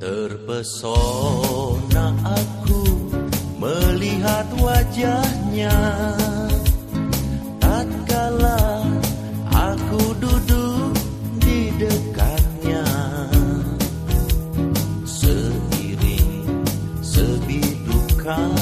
Terpesona aku melihat wajahnya. Tatkala aku duduk di dekatnya. Seiring sebidukan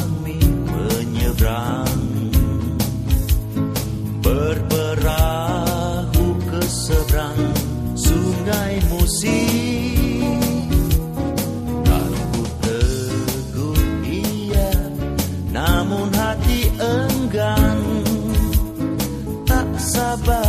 sabar